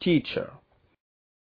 teacher.